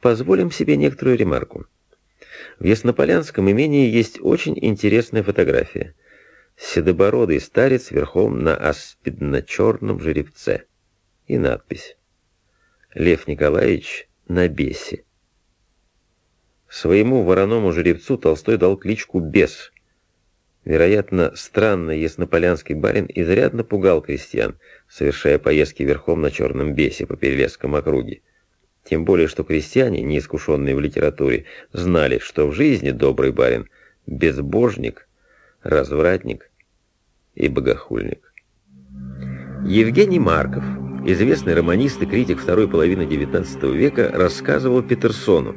Позволим себе некоторую ремарку. В Яснополянском имении есть очень интересная фотография. Седобородый старец верхом на аспидно-черном жеребце. И надпись. Лев Николаевич на бесе. Своему вороному жеребцу Толстой дал кличку «Бес». Вероятно, странный яснополянский барин изрядно пугал крестьян, совершая поездки верхом на черном бесе по Перелесском округе. Тем более, что крестьяне, неискушенные в литературе, знали, что в жизни добрый барин – безбожник, развратник и богохульник. Евгений Марков, известный романист и критик второй половины XIX века, рассказывал Петерсону,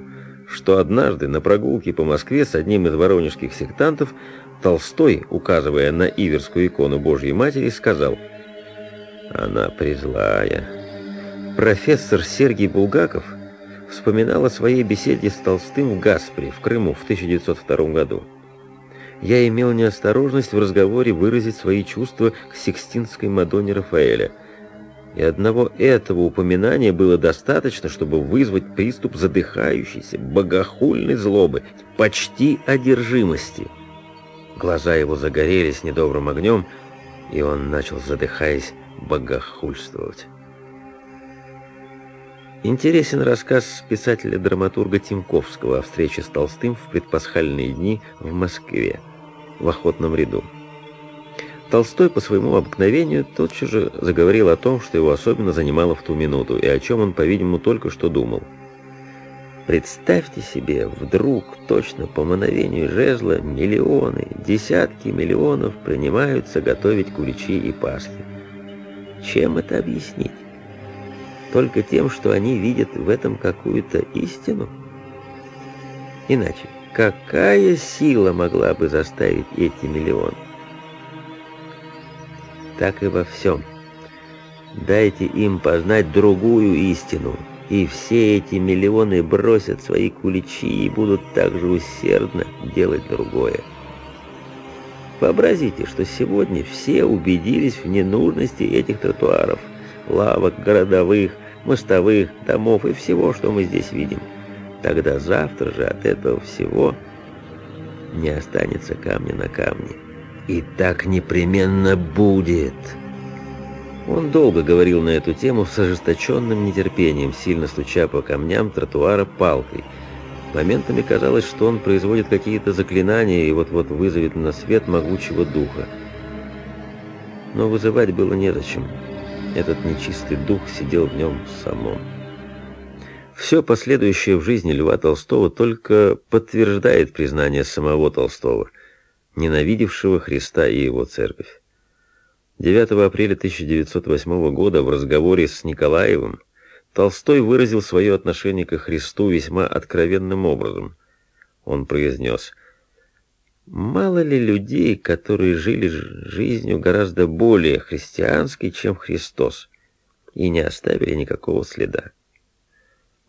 что однажды на прогулке по Москве с одним из воронежских сектантов Толстой, указывая на Иверскую икону Божьей Матери, сказал «Она призлая». Профессор Сергей Булгаков вспоминал о своей беседе с Толстым в Гаспре, в Крыму в 1902 году. Я имел неосторожность в разговоре выразить свои чувства к Сикстинской Мадонне Рафаэля. И одного этого упоминания было достаточно, чтобы вызвать приступ задыхающейся, богохульной злобы, почти одержимости. Глаза его загорелись недобрым огнем, и он начал, задыхаясь, богохульствовать. Интересен рассказ писателя-драматурга Тимковского о встрече с Толстым в предпасхальные дни в Москве, в охотном ряду. Толстой по своему обыкновению тотчас же заговорил о том, что его особенно занимало в ту минуту, и о чем он, по-видимому, только что думал. Представьте себе, вдруг, точно по мановению жезла, миллионы, десятки миллионов принимаются готовить куличи и пасхи. Чем это объяснить? Только тем, что они видят в этом какую-то истину? Иначе, какая сила могла бы заставить эти миллионы? Так и во всем. Дайте им познать другую истину, и все эти миллионы бросят свои куличи и будут также усердно делать другое. Вообразите, что сегодня все убедились в ненужности этих тротуаров, лавок, городовых, мостовых, домов и всего, что мы здесь видим. Тогда завтра же от этого всего не останется камня на камне. И так непременно будет. Он долго говорил на эту тему с ожесточенным нетерпением, сильно стуча по камням тротуара палкой. Моментами казалось, что он производит какие-то заклинания и вот-вот вызовет на свет могучего духа. Но вызывать было незачем. Этот нечистый дух сидел в нем самом. Все последующее в жизни Льва Толстого только подтверждает признание самого Толстого, ненавидевшего Христа и его церковь. 9 апреля 1908 года в разговоре с Николаевым Толстой выразил свое отношение к Христу весьма откровенным образом. Он произнес Мало ли людей, которые жили жизнью гораздо более христианской, чем Христос, и не оставили никакого следа.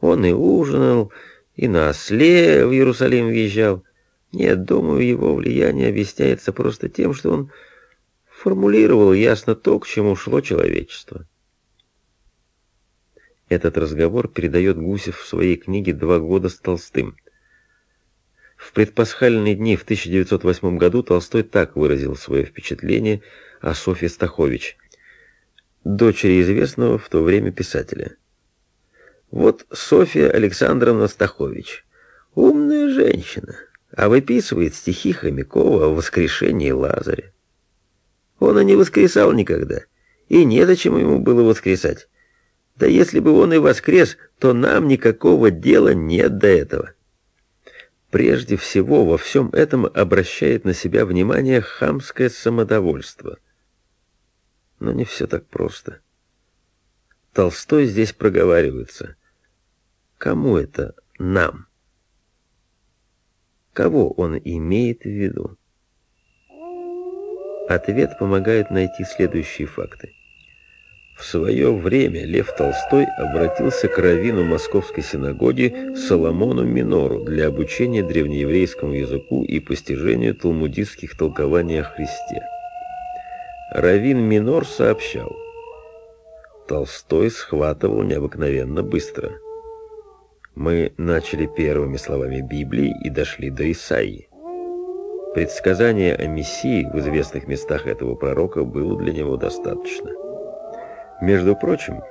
Он и ужинал, и на осле в Иерусалим въезжал. Нет, думаю, его влияние объясняется просто тем, что он формулировал ясно то, к чему шло человечество. Этот разговор передает Гусев в своей книге «Два года с Толстым». В предпасхальные дни в 1908 году Толстой так выразил свое впечатление о Софье Стахович, дочери известного в то время писателя. Вот Софья Александровна Стахович, умная женщина, а выписывает стихи Хомякова о воскрешении Лазаря. Он и не воскресал никогда, и незачем ему было воскресать. Да если бы он и воскрес, то нам никакого дела нет до этого. Прежде всего во всем этом обращает на себя внимание хамское самодовольство. Но не все так просто. Толстой здесь проговаривается. Кому это нам? Кого он имеет в виду? Ответ помогает найти следующие факты. В свое время Лев Толстой обратился к раввину Московской синагоги Соломону Минору для обучения древнееврейскому языку и постижению талмудистских толкований о Христе. Раввин Минор сообщал, Толстой схватывал необыкновенно быстро. Мы начали первыми словами Библии и дошли до Исаии. Предсказание о Мессии в известных местах этого пророка было для него достаточно. Между прочим,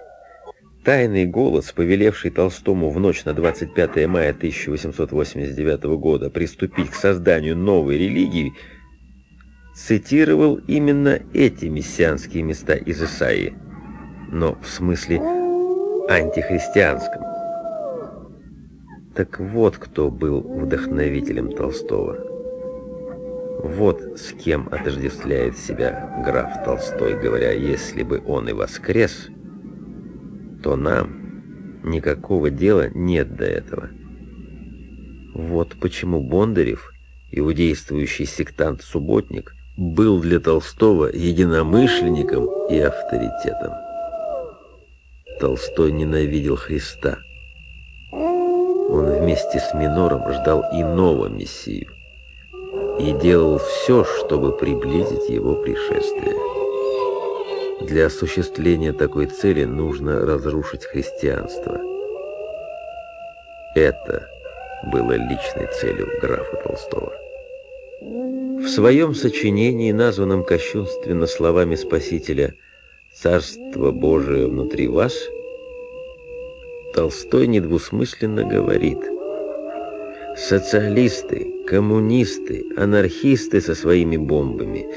тайный голос, повелевший Толстому в ночь на 25 мая 1889 года приступить к созданию новой религии, цитировал именно эти мессианские места из Исаии, но в смысле антихристианском. Так вот кто был вдохновителем Толстого. Вот с кем отождествляет себя граф Толстой, говоря, если бы он и воскрес, то нам никакого дела нет до этого. Вот почему Бондарев, иудействующий сектант-субботник, был для Толстого единомышленником и авторитетом. Толстой ненавидел Христа. Он вместе с Минором ждал иного Мессию и делал все, чтобы приблизить его пришествие. Для осуществления такой цели нужно разрушить христианство. Это было личной целью графа Толстого. В своем сочинении, названном кощунственно словами Спасителя «Царство Божие внутри вас», Толстой недвусмысленно говорит – Социалисты, коммунисты, анархисты со своими бомбами,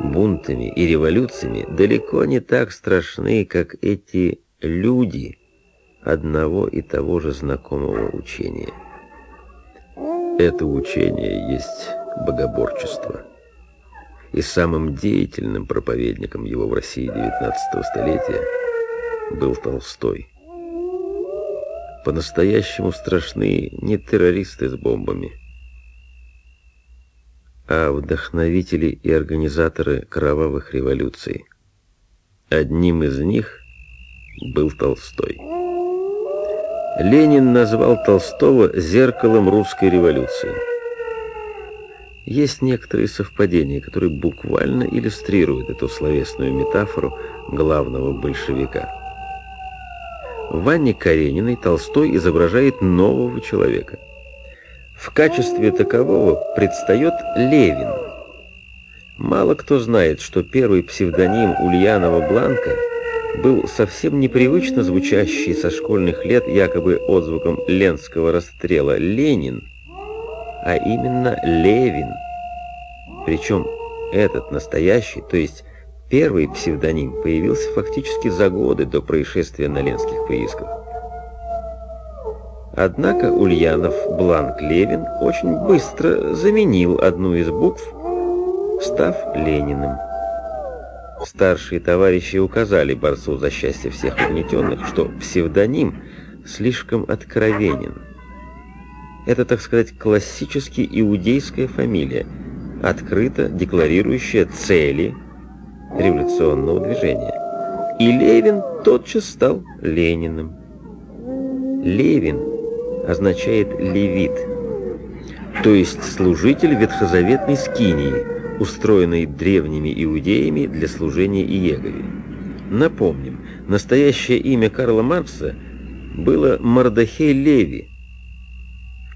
бунтами и революциями далеко не так страшны, как эти люди одного и того же знакомого учения. Это учение есть богоборчество. И самым деятельным проповедником его в России XIX столетия был Толстой. По-настоящему страшны не террористы с бомбами, а вдохновители и организаторы кровавых революций. Одним из них был Толстой. Ленин назвал Толстого зеркалом русской революции. Есть некоторые совпадения, которые буквально иллюстрируют эту словесную метафору главного большевика. В Ванне Карениной Толстой изображает нового человека. В качестве такового предстает Левин. Мало кто знает, что первый псевдоним Ульянова Бланка был совсем непривычно звучащий со школьных лет якобы отзвуком ленского расстрела Ленин, а именно Левин. Причем этот настоящий, то есть Первый псевдоним появился фактически за годы до происшествия на Ленских приисках. Однако Ульянов Бланк Левин очень быстро заменил одну из букв, став Лениным. Старшие товарищи указали борцу за счастье всех угнетенных, что псевдоним слишком откровенен. Это, так сказать, классически иудейская фамилия, открыто декларирующая цели, революционного движения. И Левин тотчас стал Лениным. Левин означает «левит», то есть служитель ветхозаветной скинии, устроенной древними иудеями для служения Иегове. Напомним, настоящее имя Карла Маркса было Мардахей Леви.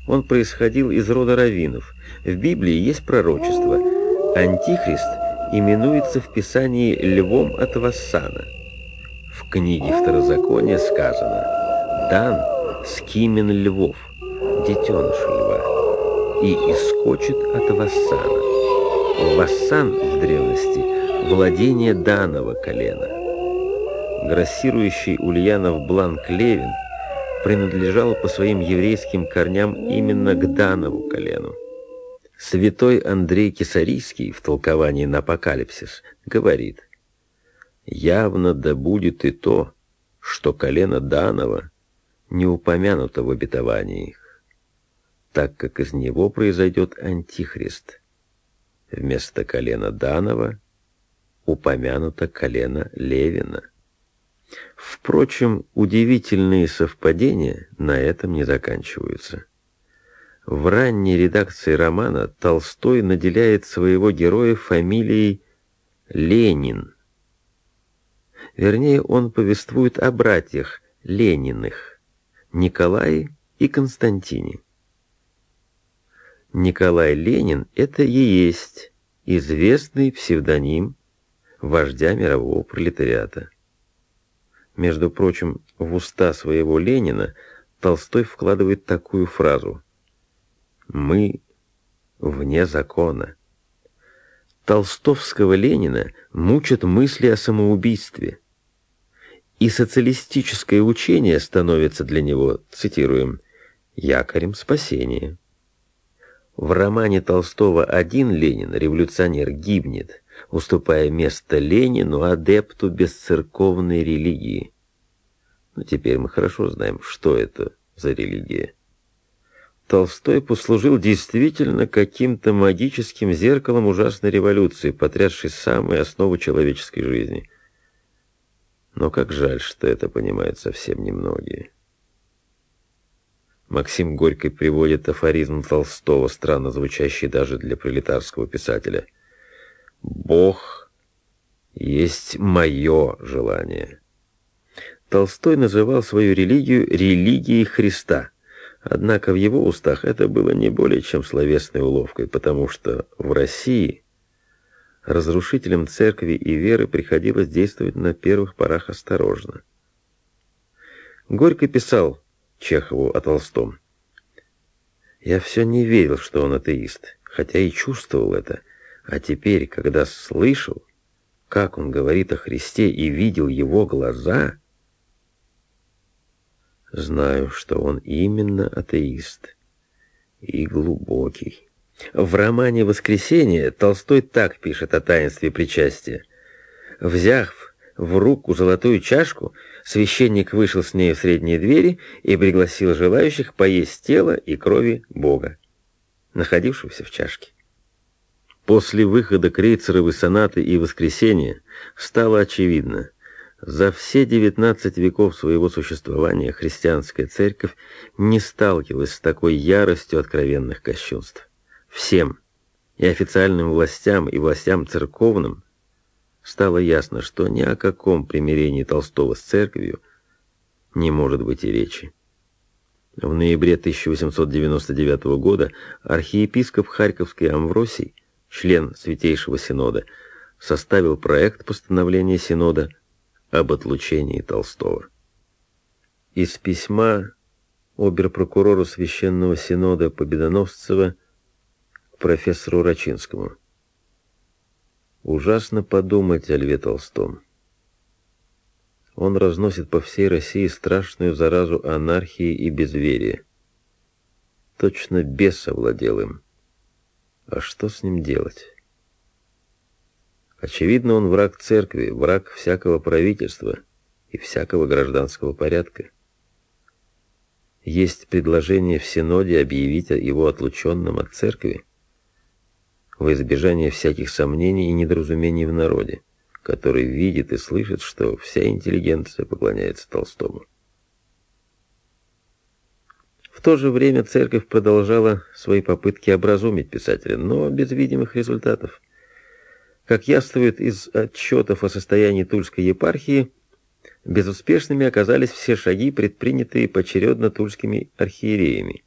Он происходил из рода раввинов. В Библии есть пророчество. Антихрист именуется в Писании львом от Вассана. В книге Второзакония сказано «Дан скимен львов, детеныш льва, и искочит от Вассана». Вассан в древности – владение данного колена. Грассирующий Ульянов Бланк Левин принадлежал по своим еврейским корням именно к Данову колену. Святой Андрей Кисарийский в толковании на апокалипсис говорит, «Явно да будет и то, что колено Данова не упомянуто в обетовании их, так как из него произойдет Антихрист. Вместо колена Данова упомянуто колено Левина». Впрочем, удивительные совпадения на этом не заканчиваются. В ранней редакции романа Толстой наделяет своего героя фамилией Ленин. Вернее, он повествует о братьях Лениных, Николае и Константине. Николай Ленин — это и есть известный псевдоним вождя мирового пролетариата. Между прочим, в уста своего Ленина Толстой вкладывает такую фразу «Мы вне закона». Толстовского Ленина мучат мысли о самоубийстве. И социалистическое учение становится для него, цитируем, «якорем спасения». В романе Толстого «Один Ленин» революционер гибнет, уступая место Ленину, адепту бесцерковной религии. Но теперь мы хорошо знаем, что это за религия. Толстой послужил действительно каким-то магическим зеркалом ужасной революции, потрясшей самые основы человеческой жизни. Но как жаль, что это понимают совсем немногие. Максим Горький приводит афоризм Толстого, странно звучащий даже для пролетарского писателя. «Бог есть мое желание». Толстой называл свою религию религией Христа. Однако в его устах это было не более чем словесной уловкой, потому что в России разрушителям церкви и веры приходилось действовать на первых порах осторожно. Горько писал Чехову о Толстом. Я все не верил, что он атеист, хотя и чувствовал это. А теперь, когда слышал, как он говорит о Христе и видел его глаза, знаю, что он именно атеист и глубокий. В романе «Воскресенье» Толстой так пишет о таинстве причастия. Взяв в руку золотую чашку, Священник вышел с ней в средние двери и пригласил желающих поесть тело и крови Бога, находившегося в чашке. После выхода Крейцеровой сонаты и Воскресения стало очевидно, за все 19 веков своего существования христианская церковь не сталкивалась с такой яростью откровенных кощунств. Всем, и официальным властям, и властям церковным, стало ясно, что ни о каком примирении Толстого с церковью не может быть и речи. В ноябре 1899 года архиепископ Харьковский Амвросий, член Святейшего Синода, составил проект постановления Синода об отлучении Толстого. Из письма оберпрокурору Священного Синода Победоносцева профессору Рачинскому. Ужасно подумать о Льве Толстом. Он разносит по всей России страшную заразу анархии и безверия. Точно бес овладел им. А что с ним делать? Очевидно, он враг церкви, враг всякого правительства и всякого гражданского порядка. Есть предложение в Синоде объявить его отлученным от церкви во избежание всяких сомнений и недоразумений в народе, который видит и слышит, что вся интеллигенция поклоняется Толстому. В то же время церковь продолжала свои попытки образумить писателя, но без видимых результатов. Как яствует из отчетов о состоянии Тульской епархии, безуспешными оказались все шаги, предпринятые поочередно тульскими архиереями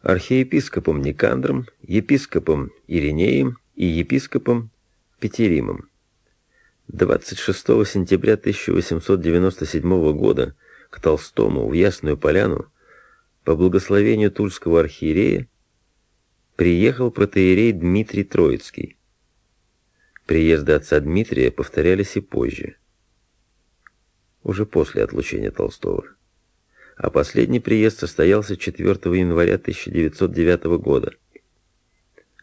архиепископом Никандром, епископом Иринеем и епископом Петеримом. 26 сентября 1897 года к Толстому в Ясную Поляну по благословению Тульского архиерея приехал протоиерей Дмитрий Троицкий. Приезды отца Дмитрия повторялись и позже, уже после отлучения Толстого а последний приезд состоялся 4 января 1909 года.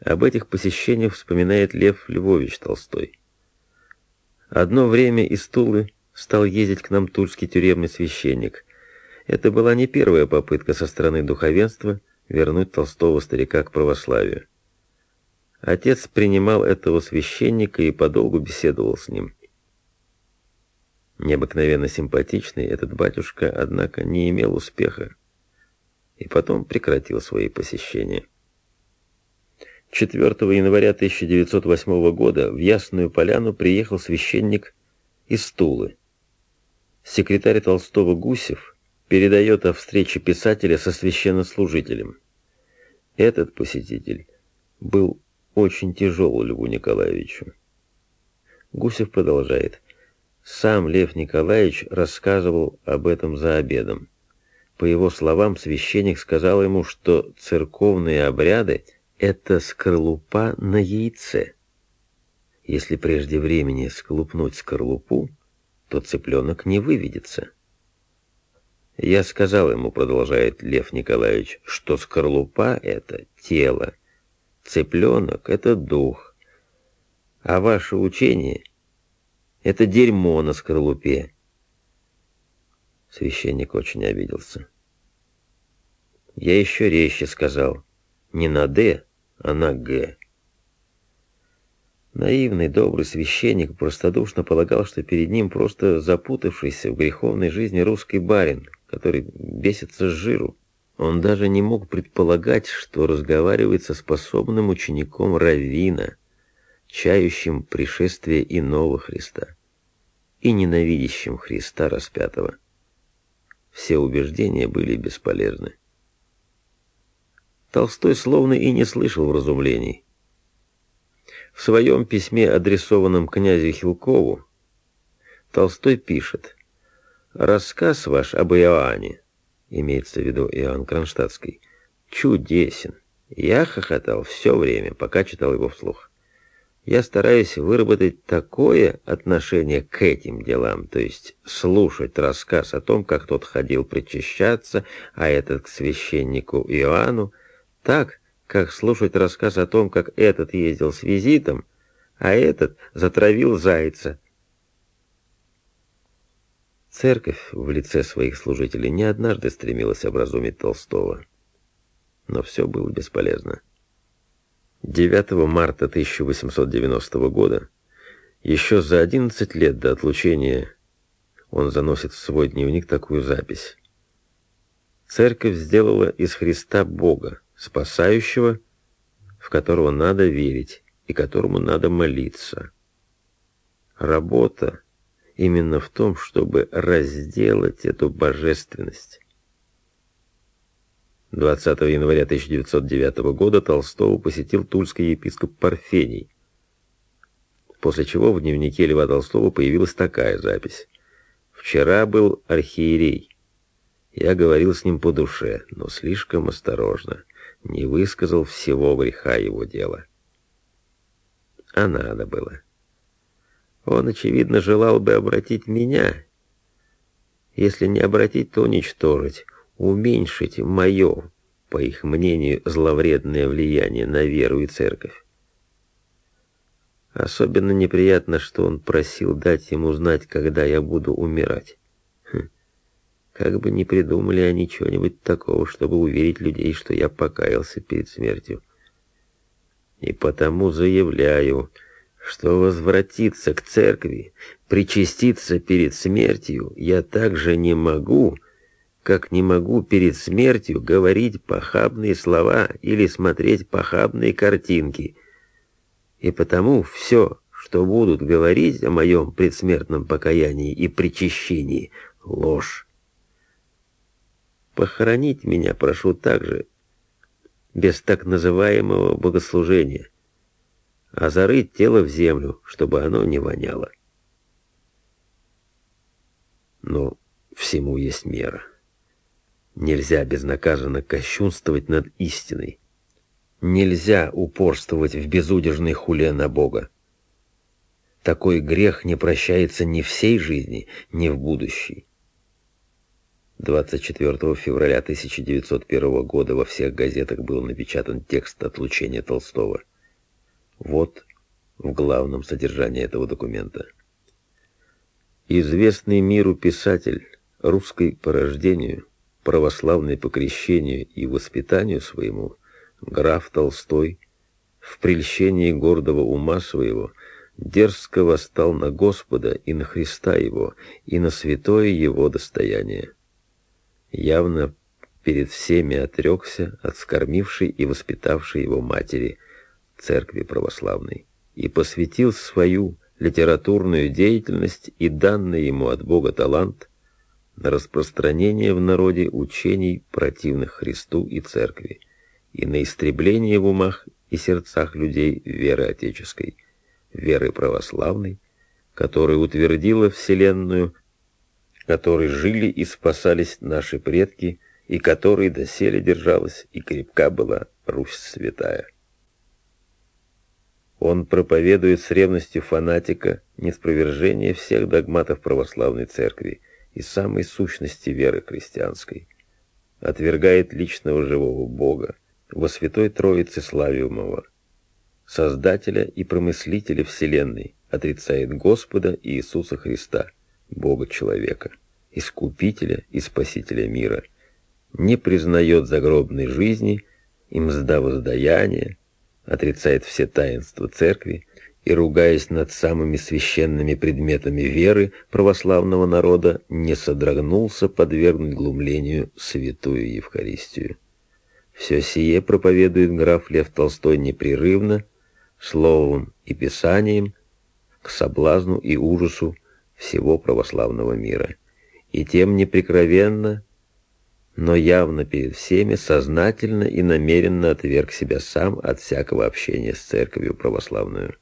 Об этих посещениях вспоминает Лев Львович Толстой. Одно время из Тулы стал ездить к нам тульский тюремный священник. Это была не первая попытка со стороны духовенства вернуть Толстого старика к православию. Отец принимал этого священника и подолгу беседовал с ним. Необыкновенно симпатичный этот батюшка, однако, не имел успеха и потом прекратил свои посещения. 4 января 1908 года в Ясную Поляну приехал священник из Тулы. Секретарь Толстого Гусев передает о встрече писателя со священнослужителем. Этот посетитель был очень тяжел Льву Николаевичу. Гусев продолжает. Сам Лев Николаевич рассказывал об этом за обедом. По его словам, священник сказал ему, что церковные обряды — это скорлупа на яйце. Если прежде времени сколупнуть скорлупу, то цыпленок не выведется. Я сказал ему, продолжает Лев Николаевич, что скорлупа — это тело, цыпленок — это дух, а ваше учение — это дерьмо на скорлупе. Священник очень обиделся. Я еще резче сказал, не на «д», а на «г». Наивный, добрый священник простодушно полагал, что перед ним просто запутавшийся в греховной жизни русский барин, который бесится с жиру. Он даже не мог предполагать, что разговаривает со способным учеником Равина, чающим пришествие иного Христа и ненавидящим Христа распятого. Все убеждения были бесполезны. Толстой словно и не слышал вразумлений. В своем письме, адресованном князю Хилкову, Толстой пишет «Рассказ ваш об Иоанне, имеется в виду Иоанн Кронштадтский, чудесен. Я хохотал все время, пока читал его вслух. Я стараюсь выработать такое отношение к этим делам, то есть слушать рассказ о том, как тот ходил причащаться, а этот к священнику Иоанну, так, как слушать рассказ о том, как этот ездил с визитом, а этот затравил зайца. Церковь в лице своих служителей не однажды стремилась образумить Толстого. Но все было бесполезно. 9 марта 1890 года, еще за 11 лет до отлучения, он заносит в свой дневник такую запись. Церковь сделала из Христа Бога, спасающего, в которого надо верить и которому надо молиться. Работа именно в том, чтобы разделать эту божественность. 20 января 1909 года Толстого посетил тульский епископ Парфений, после чего в дневнике Льва Толстого появилась такая запись. «Вчера был архиерей. Я говорил с ним по душе, но слишком осторожно не высказал всего греха его дела. А надо было. Он, очевидно, желал бы обратить меня. Если не обратить, то уничтожить, уменьшить мое, по их мнению, зловредное влияние на веру и церковь. Особенно неприятно, что он просил дать ему знать, когда я буду умирать. Как бы не придумали они чего-нибудь такого, чтобы уверить людей, что я покаялся перед смертью. И потому заявляю, что возвратиться к церкви, причаститься перед смертью я также не могу, как не могу перед смертью говорить похабные слова или смотреть похабные картинки. И потому все, что будут говорить о моем предсмертном покаянии и причащении, ложь. Похоронить меня прошу также, без так называемого богослужения, а зарыть тело в землю, чтобы оно не воняло. Но всему есть мера. Нельзя безнаказанно кощунствовать над истиной. Нельзя упорствовать в безудержной хуле на Бога. Такой грех не прощается ни в сей жизни, ни в будущей. 24 февраля 1901 года во всех газетах был напечатан текст отлучения Толстого. Вот в главном содержании этого документа. Известный миру писатель, русский по рождению, православный по крещению и воспитанию своему, граф Толстой, в прельщении гордого ума своего, дерзко восстал на Господа и на Христа его, и на святое его достояние явно перед всеми отрекся от скормившей и воспитавшей его матери, церкви православной, и посвятил свою литературную деятельность и данный ему от Бога талант на распространение в народе учений, противных Христу и Церкви, и на истребление в умах и сердцах людей веры отеческой, веры православной, которая утвердила Вселенную, которой жили и спасались наши предки, и которой доселе держалась и крепка была Русь святая. Он проповедует с ревностью фанатика неспровержение всех догматов православной церкви и самой сущности веры христианской, отвергает личного живого Бога во Святой Троице Славиумова, Создателя и Промыслителя Вселенной, отрицает Господа Иисуса Христа, Бога-человека, Искупителя и Спасителя мира, не признает загробной жизни и мзда воздаяния, отрицает все таинства церкви и, ругаясь над самыми священными предметами веры православного народа, не содрогнулся подвергнуть глумлению святую Евхаристию. Все сие проповедует граф Лев Толстой непрерывно, словом и писанием, к соблазну и ужасу всего православного мира, и тем неприкровенно, но явно перед всеми сознательно и намеренно отверг себя сам от всякого общения с церковью православную.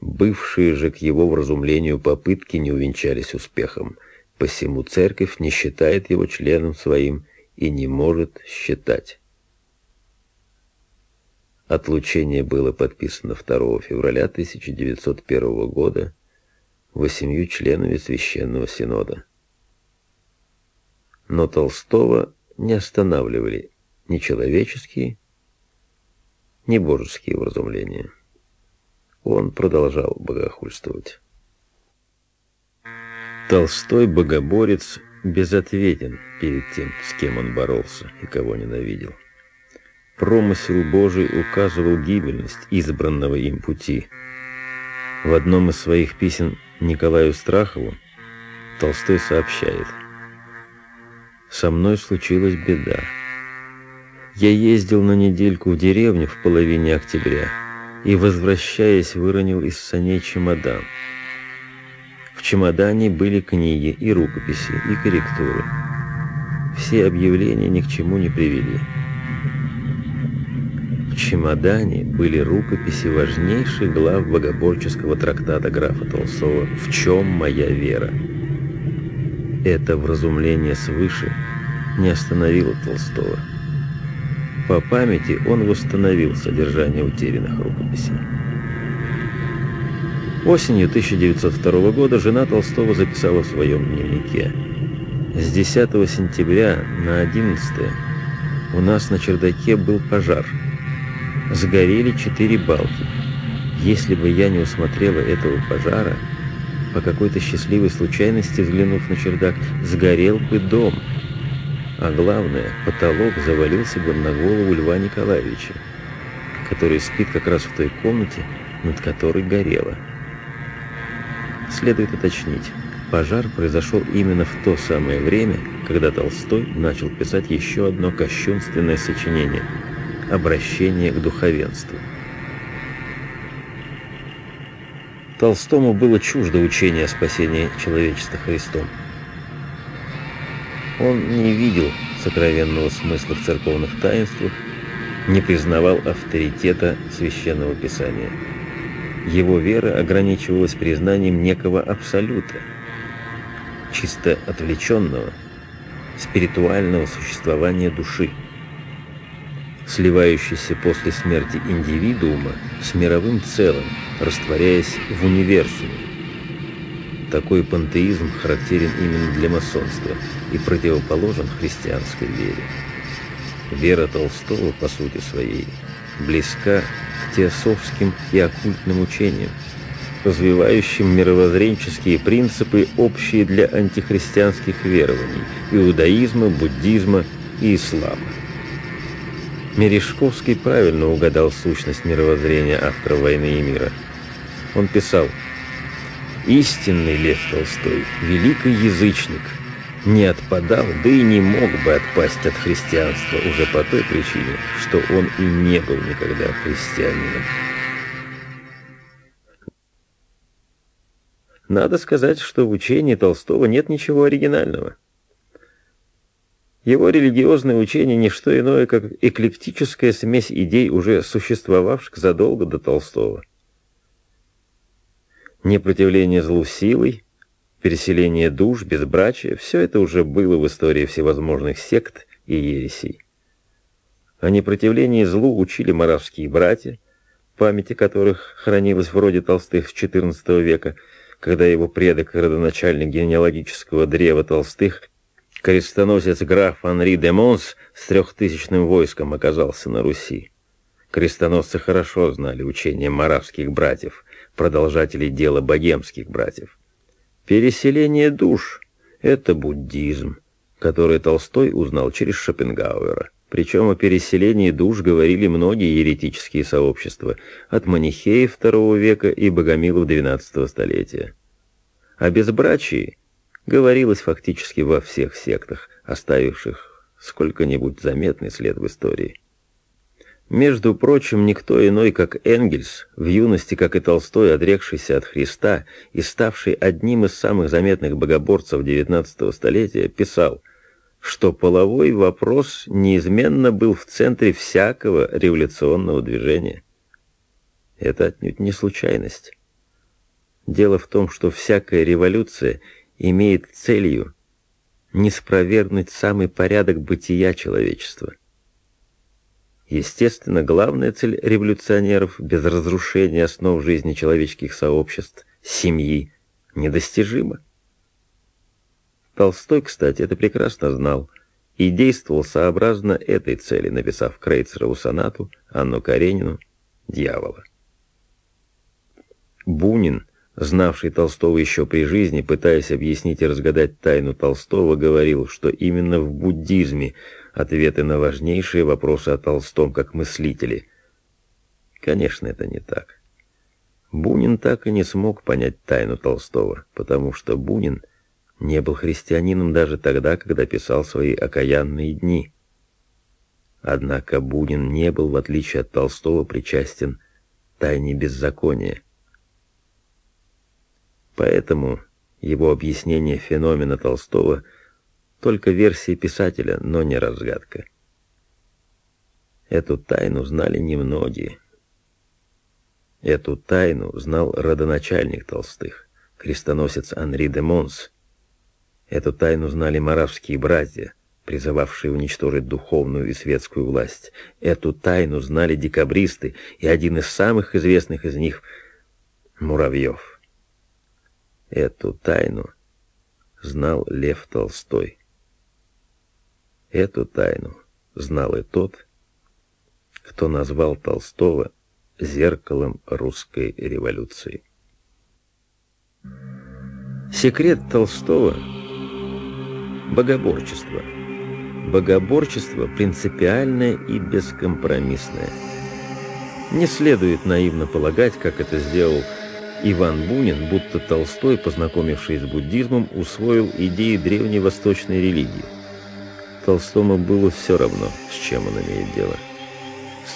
Бывшие же к его вразумлению попытки не увенчались успехом, посему церковь не считает его членом своим и не может считать. Отлучение было подписано 2 февраля 1901 года восемью членами Священного Синода. Но Толстого не останавливали ни человеческие, ни божеские вразумления. Он продолжал богохульствовать. Толстой богоборец безответен перед тем, с кем он боролся и кого ненавидел. Промысел Божий указывал гибельность избранного им пути. В одном из своих писем Николаю Страхову Толстой сообщает – со мной случилась беда. Я ездил на недельку в деревню в половине октября и, возвращаясь, выронил из саней чемодан. В чемодане были книги и рукописи, и корректуры. Все объявления ни к чему не привели. В чемодане были рукописи важнейших глав богоборческого трактата графа Толстого «В чем моя вера?». Это вразумление свыше не остановило Толстого. По памяти он восстановил содержание утерянных рукописей. Осенью 1902 года жена Толстого записала в своем дневнике. С 10 сентября на 11 у нас на чердаке был пожар. Сгорели четыре балки. Если бы я не усмотрела этого пожара, по какой-то счастливой случайности, взглянув на чердак, сгорел бы дом. А главное, потолок завалился бы на голову Льва Николаевича, который спит как раз в той комнате, над которой горело. Следует уточнить, пожар произошел именно в то самое время, когда Толстой начал писать еще одно кощунственное сочинение «Обращение к духовенству». Толстому было чуждо учение о спасении человечества Христом. Он не видел сокровенного смысла в церковных таинствах, не признавал авторитета Священного Писания. Его вера ограничивалась признанием некого абсолюта, чисто отвлеченного, спиритуального существования души сливающийся после смерти индивидуума с мировым целым, растворяясь в универсуме. Такой пантеизм характерен именно для масонства и противоположен христианской вере. Вера Толстого, по сути своей, близка к теософским и оккультным учениям, развивающим мировоззренческие принципы, общие для антихристианских верований, иудаизма, буддизма и ислама. Мережковский правильно угадал сущность мировоззрения автора «Войны и мира». Он писал «Истинный Лев Толстой, великий язычник, не отпадал, да и не мог бы отпасть от христианства уже по той причине, что он и не был никогда христианином». Надо сказать, что в учении Толстого нет ничего оригинального. Его религиозное учение не что иное, как эклектическая смесь идей, уже существовавших задолго до Толстого. Непротивление злу силой, переселение душ, безбрачие — все это уже было в истории всевозможных сект и ересей. О непротивлении злу учили моравские братья, памяти которых хранилась вроде Толстых с XIV века, когда его предок, родоначальник генеалогического древа Толстых, крестоносец граф Анри де Монс с трехтысячным войском оказался на Руси. Крестоносцы хорошо знали учение моравских братьев, продолжателей дела богемских братьев. Переселение душ — это буддизм, который Толстой узнал через Шопенгауэра. Причем о переселении душ говорили многие еретические сообщества, от манихеев II века и богомилов XII столетия. О безбрачии говорилось фактически во всех сектах, оставивших сколько-нибудь заметный след в истории. Между прочим, никто иной, как Энгельс, в юности, как и Толстой, отрекшийся от Христа и ставший одним из самых заметных богоборцев XIX столетия, писал – что половой вопрос неизменно был в центре всякого революционного движения. Это отнюдь не случайность. Дело в том, что всякая революция имеет целью не спровергнуть самый порядок бытия человечества. Естественно, главная цель революционеров без разрушения основ жизни человеческих сообществ, семьи, недостижима. Толстой, кстати, это прекрасно знал и действовал сообразно этой цели, написав Крейцерову сонату, Анну Каренину, «Дьявола». Бунин, знавший Толстого еще при жизни, пытаясь объяснить и разгадать тайну Толстого, говорил, что именно в буддизме ответы на важнейшие вопросы о Толстом как мыслителе. Конечно, это не так. Бунин так и не смог понять тайну Толстого, потому что Бунин — не был христианином даже тогда, когда писал свои окаянные дни. Однако Бунин не был, в отличие от Толстого, причастен тайне беззакония. Поэтому его объяснение феномена Толстого только версия писателя, но не разгадка. Эту тайну знали немногие. Эту тайну знал родоначальник Толстых, крестоносец Анри де Монс, Эту тайну знали маравские братья, призывавшие уничтожить духовную и светскую власть. Эту тайну знали декабристы, и один из самых известных из них — Муравьев. Эту тайну знал Лев Толстой. Эту тайну знал и тот, кто назвал Толстого зеркалом русской революции. Секрет Толстого — Богоборчество. Богоборчество принципиальное и бескомпромиссное. Не следует наивно полагать, как это сделал Иван Бунин, будто Толстой, познакомившись с буддизмом, усвоил идеи древней восточной религии. Толстому было все равно, с чем он имеет дело.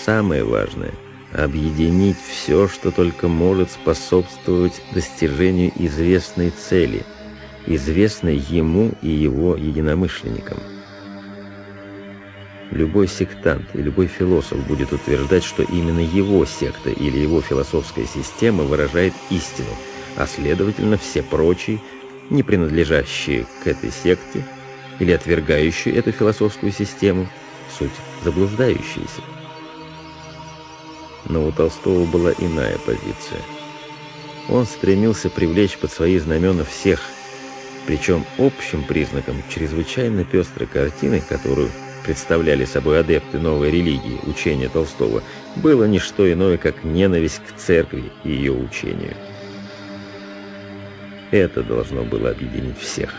Самое важное – объединить все, что только может способствовать достижению известной цели – известной ему и его единомышленникам. Любой сектант и любой философ будет утверждать, что именно его секта или его философская система выражает истину, а следовательно все прочие, не принадлежащие к этой секте или отвергающие эту философскую систему, суть заблуждающиеся. Но у Толстого была иная позиция. Он стремился привлечь под свои знамена всех причем общим признаком чрезвычайно пестрой картины, которую представляли собой адепты новой религии, учения Толстого, было не что иное, как ненависть к церкви и ее учению. Это должно было объединить всех,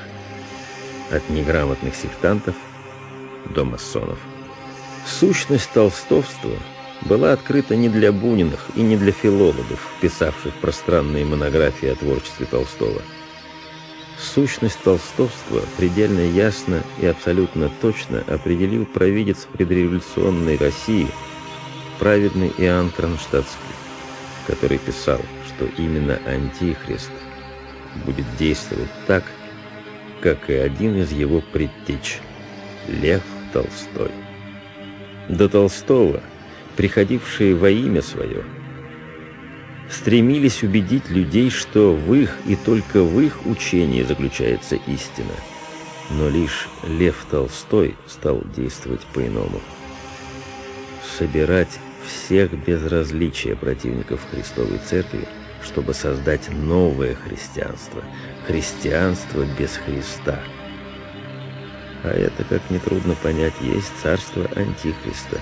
от неграмотных сектантов до масонов. Сущность толстовства была открыта не для Буниных и не для филологов, писавших пространные монографии о творчестве Толстого – Сущность толстовства предельно ясно и абсолютно точно определил провидец предреволюционной России, праведный Иоанн Кронштадтский, который писал, что именно Антихрист будет действовать так, как и один из его предтеч, Лев Толстой. До Толстого, приходившие во имя свое, стремились убедить людей, что в их и только в их учении заключается истина. Но лишь Лев Толстой стал действовать по-иному. Собирать всех без различия противников Христовой Церкви, чтобы создать новое христианство, христианство без Христа. А это, как нетрудно понять, есть царство Антихриста,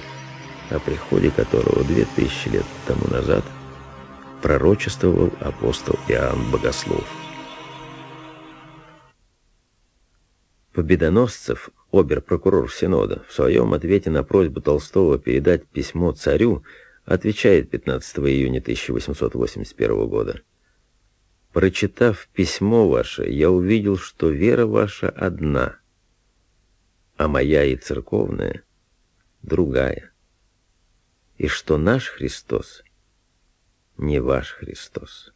о приходе которого две тысячи лет тому назад пророчествовал апостол Иоанн Богослов. Победоносцев, обер-прокурор Синода, в своем ответе на просьбу Толстого передать письмо царю, отвечает 15 июня 1881 года. «Прочитав письмо ваше, я увидел, что вера ваша одна, а моя и церковная другая, и что наш Христос не ваш Христос».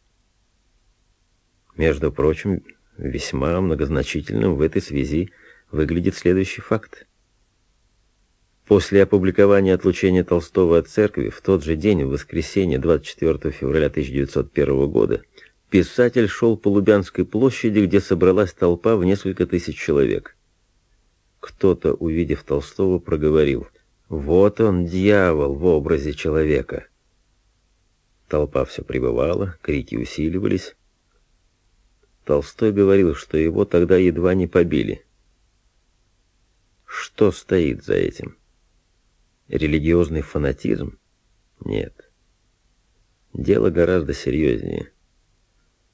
Между прочим, Весьма многозначительным в этой связи выглядит следующий факт. После опубликования отлучения Толстого от церкви в тот же день, в воскресенье 24 февраля 1901 года, писатель шел по Лубянской площади, где собралась толпа в несколько тысяч человек. Кто-то, увидев Толстого, проговорил «Вот он, дьявол, в образе человека». Толпа все пребывала, крики усиливались, Толстой говорил, что его тогда едва не побили. Что стоит за этим? Религиозный фанатизм? Нет. Дело гораздо серьезнее.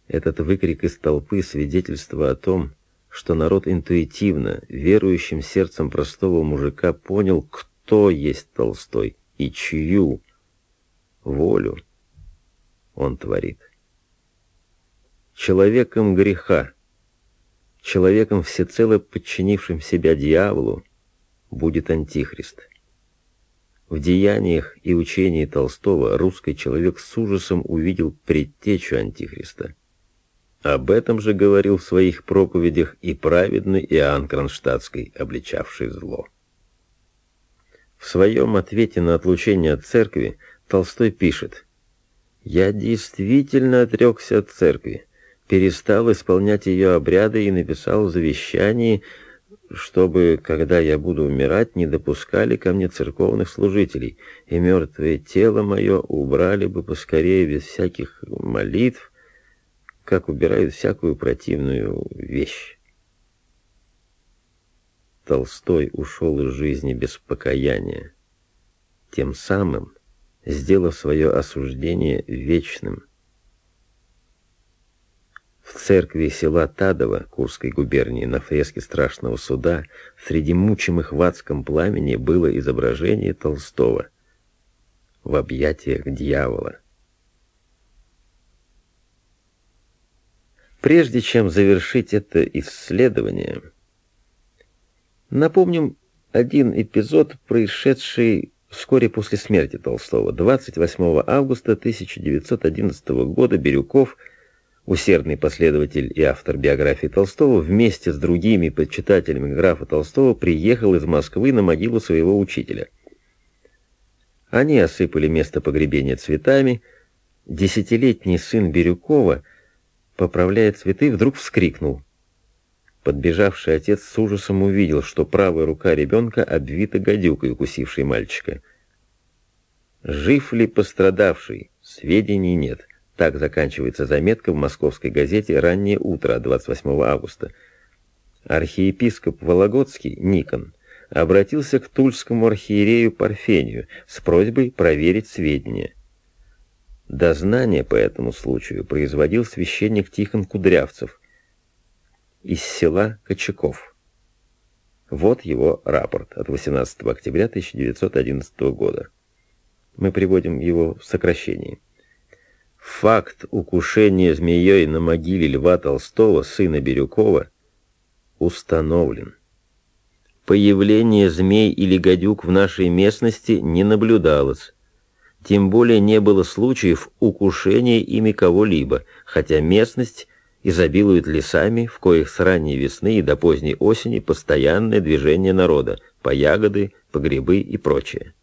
Этот выкрик из толпы свидетельство о том, что народ интуитивно, верующим сердцем простого мужика понял, кто есть Толстой и чью волю он творит человеком греха, человеком всецело подчинившим себя дьяволу, будет антихрист. В деяниях и учении Толстого русский человек с ужасом увидел предтечу антихриста. Об этом же говорил в своих проповедях и праведный Иоанн Кронштадтский, обличавший зло. В своем ответе на отлучение от церкви Толстой пишет «Я действительно отрекся от церкви, перестал исполнять ее обряды и написал в завещании, чтобы, когда я буду умирать, не допускали ко мне церковных служителей, и мертвое тело мое убрали бы поскорее без всяких молитв, как убирают всякую противную вещь. Толстой ушел из жизни без покаяния, тем самым сделав свое осуждение вечным – в церкви села Тадово Курской губернии на фреске страшного суда среди мучимых в адском пламени было изображение Толстого в объятиях дьявола. Прежде чем завершить это исследование, напомним один эпизод, происшедший вскоре после смерти Толстого. 28 августа 1911 года Бирюков – усердный последователь и автор биографии Толстого, вместе с другими почитателями графа Толстого приехал из Москвы на могилу своего учителя. Они осыпали место погребения цветами. Десятилетний сын Бирюкова, поправляя цветы, вдруг вскрикнул. Подбежавший отец с ужасом увидел, что правая рука ребенка обвита гадюкой, укусившей мальчика. Жив ли пострадавший? Сведений нет. Так заканчивается заметка в московской газете «Раннее утро» 28 августа. Архиепископ Вологодский Никон обратился к тульскому архиерею Парфению с просьбой проверить сведения. Дознание по этому случаю производил священник Тихон Кудрявцев из села Кочаков. Вот его рапорт от 18 октября 1911 года. Мы приводим его в сокращении. Факт укушения змеей на могиле Льва Толстого, сына Бирюкова, установлен. Появление змей или гадюк в нашей местности не наблюдалось. Тем более не было случаев укушения ими кого-либо, хотя местность изобилуют лесами, в коих с ранней весны и до поздней осени постоянное движение народа по ягоды, по грибы и прочее.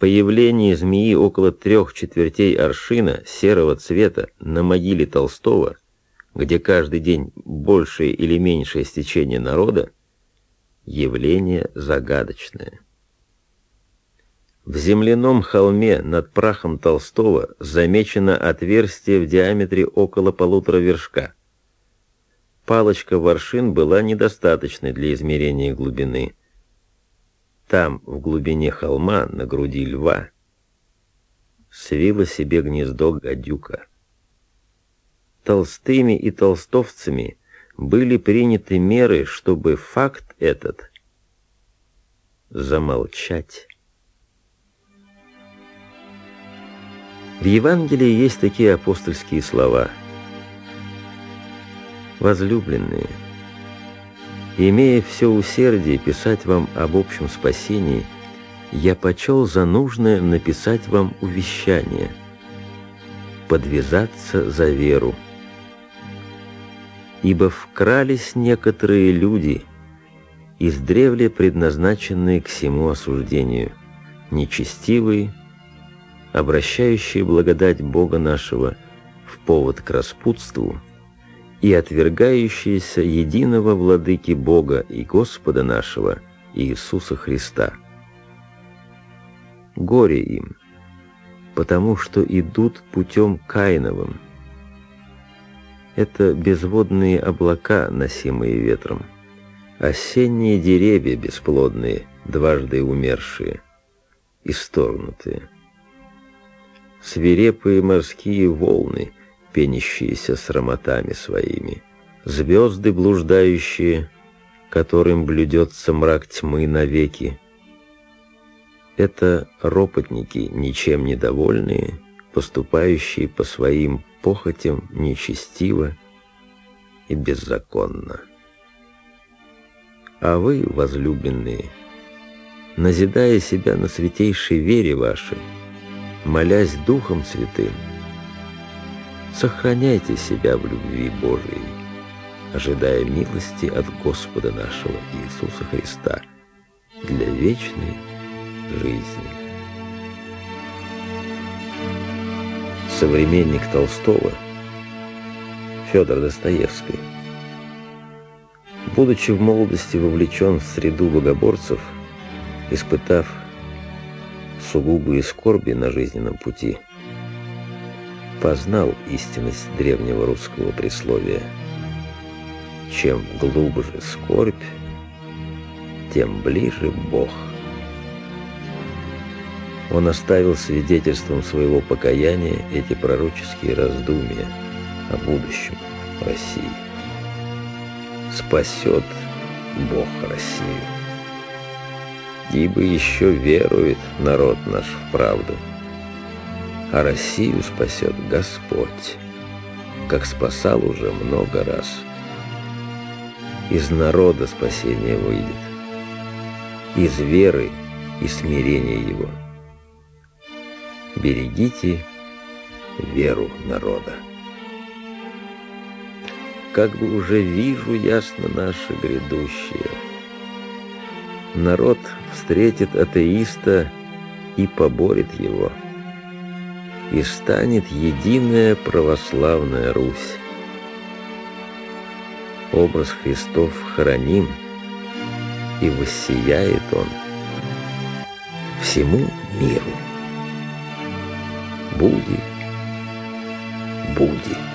Появление змеи около трех четвертей аршина серого цвета на могиле Толстого, где каждый день большее или меньшее стечение народа, явление загадочное. В земляном холме над прахом Толстого замечено отверстие в диаметре около полутора вершка. Палочка воршин была недостаточной для измерения глубины. Там, в глубине холма, на груди льва, свила себе гнездо гадюка. Толстыми и толстовцами были приняты меры, чтобы факт этот замолчать. В Евангелии есть такие апостольские слова. «Возлюбленные, имея все усердие писать вам об общем спасении, я почел за нужное написать вам увещание, подвязаться за веру. Ибо вкрались некоторые люди, издревле предназначенные к всему осуждению, нечестивые, обращающие благодать Бога нашего в повод к распутству и отвергающиеся единого владыки Бога и Господа нашего Иисуса Христа. Горе им, потому что идут путем Каиновым. Это безводные облака, носимые ветром, осенние деревья бесплодные, дважды умершие, исторгнутые свирепые морские волны, пенящиеся срамотами своими, звезды блуждающие, которым блюдется мрак тьмы навеки. Это ропотники, ничем недовольные, поступающие по своим похотям нечестиво и беззаконно. А вы, возлюбленные, назидая себя на святейшей вере вашей, молясь Духом Святым, сохраняйте себя в любви Божией, ожидая милости от Господа нашего Иисуса Христа для вечной жизни. Современник Толстого Федор Достоевский Будучи в молодости вовлечен в среду богоборцев, испытав сугубые скорби на жизненном пути, познал истинность древнего русского присловия. Чем глубже скорбь, тем ближе Бог. Он оставил свидетельством своего покаяния эти пророческие раздумья о будущем России. Спасет Бог Россию ибо еще верует народ наш в правду. А Россию спасет Господь, как спасал уже много раз. Из народа спасение выйдет, из веры и смирения его. Берегите веру народа. Как бы уже вижу ясно наше грядущее. Народ встретит атеиста и поборет его. И станет единая православная Русь. Образ Христов храним, и воссияет он всему миру. Буди, буди.